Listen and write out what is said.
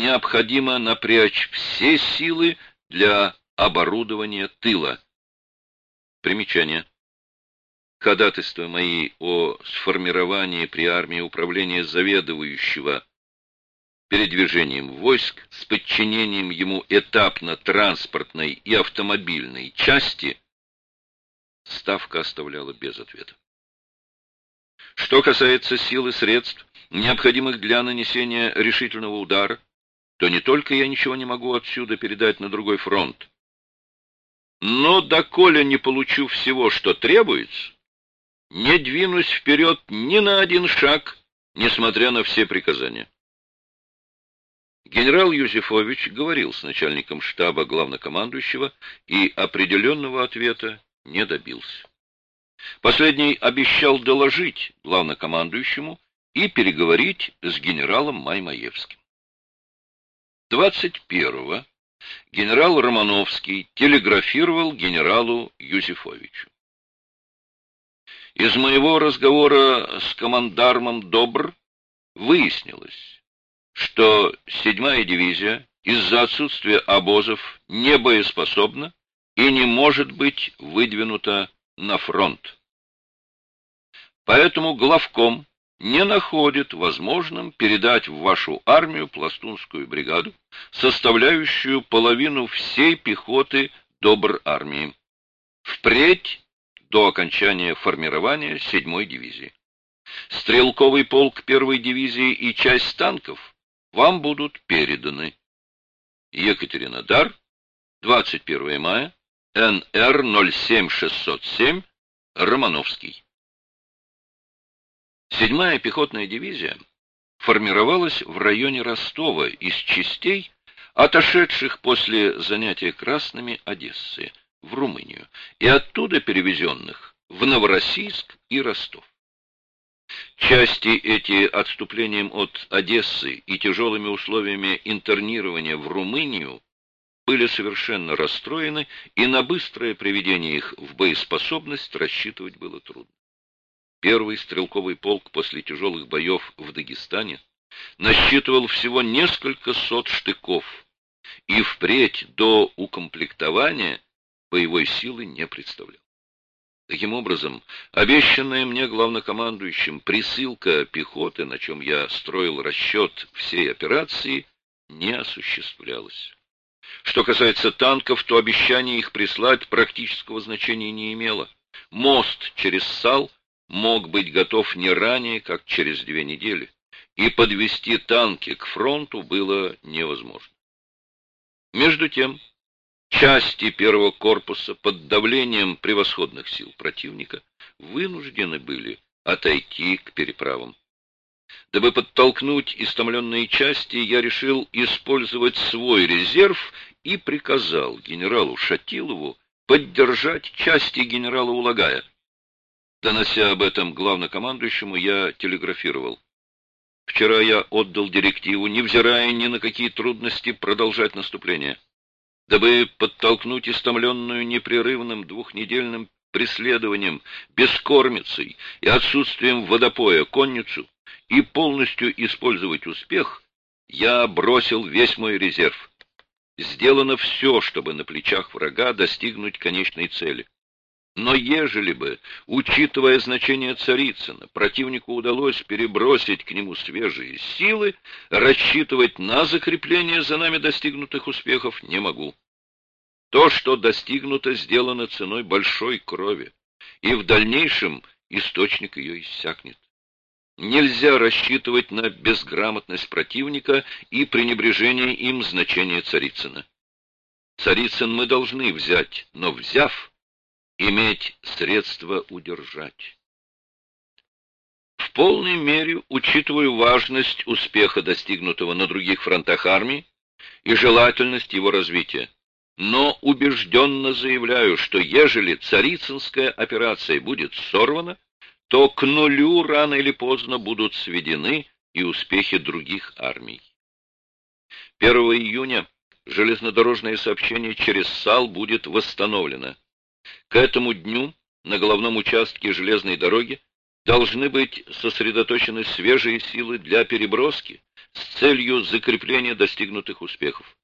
необходимо напрячь все силы для оборудования тыла. Примечание. Ходатайства мои о сформировании при армии управления заведующего передвижением войск с подчинением ему этапно-транспортной и автомобильной части ставка оставляла без ответа. Что касается сил и средств, необходимых для нанесения решительного удара, то не только я ничего не могу отсюда передать на другой фронт, но доколе не получу всего, что требуется, не двинусь вперед ни на один шаг, несмотря на все приказания. Генерал Юзефович говорил с начальником штаба главнокомандующего и определенного ответа не добился. Последний обещал доложить главнокомандующему и переговорить с генералом Маймаевским. 21-го генерал Романовский телеграфировал генералу Юзефовичу. Из моего разговора с командармом Добр выяснилось, что 7-я дивизия из-за отсутствия обозов не боеспособна и не может быть выдвинута на фронт. Поэтому главком не находит возможным передать в вашу армию пластунскую бригаду, составляющую половину всей пехоты добр армии. Впредь до окончания формирования 7-й дивизии. Стрелковый полк 1-й дивизии и часть танков вам будут переданы. Екатеринодар, 21 мая, НР 07607, Романовский. Седьмая пехотная дивизия формировалась в районе Ростова из частей, отошедших после занятия красными Одессы в Румынию и оттуда перевезенных в Новороссийск и Ростов. Части эти отступлением от Одессы и тяжелыми условиями интернирования в Румынию были совершенно расстроены, и на быстрое приведение их в боеспособность рассчитывать было трудно. Первый стрелковый полк после тяжелых боев в Дагестане насчитывал всего несколько сот штыков, и впредь до укомплектования боевой силы не представлял. Таким образом, обещанная мне главнокомандующим присылка пехоты, на чем я строил расчет всей операции, не осуществлялась. Что касается танков, то обещание их прислать практического значения не имело. Мост через Сал мог быть готов не ранее, как через две недели, и подвести танки к фронту было невозможно. Между тем, части первого корпуса под давлением превосходных сил противника вынуждены были отойти к переправам. Дабы подтолкнуть истомленные части, я решил использовать свой резерв и приказал генералу Шатилову поддержать части генерала Улагая. Донося об этом главнокомандующему, я телеграфировал. Вчера я отдал директиву, невзирая ни на какие трудности, продолжать наступление. Дабы подтолкнуть истомленную непрерывным двухнедельным преследованием, бескормицей и отсутствием водопоя конницу и полностью использовать успех, я бросил весь мой резерв. Сделано все, чтобы на плечах врага достигнуть конечной цели. Но ежели бы, учитывая значение Царицына, противнику удалось перебросить к нему свежие силы, рассчитывать на закрепление за нами достигнутых успехов не могу. То, что достигнуто, сделано ценой большой крови, и в дальнейшем источник ее иссякнет. Нельзя рассчитывать на безграмотность противника и пренебрежение им значения Царицына. Царицын мы должны взять, но взяв, иметь средства удержать. В полной мере учитываю важность успеха, достигнутого на других фронтах армии, и желательность его развития. Но убежденно заявляю, что ежели Царицынская операция будет сорвана, то к нулю рано или поздно будут сведены и успехи других армий. 1 июня железнодорожное сообщение через САЛ будет восстановлено. К этому дню на головном участке железной дороги должны быть сосредоточены свежие силы для переброски, с целью закрепления достигнутых успехов.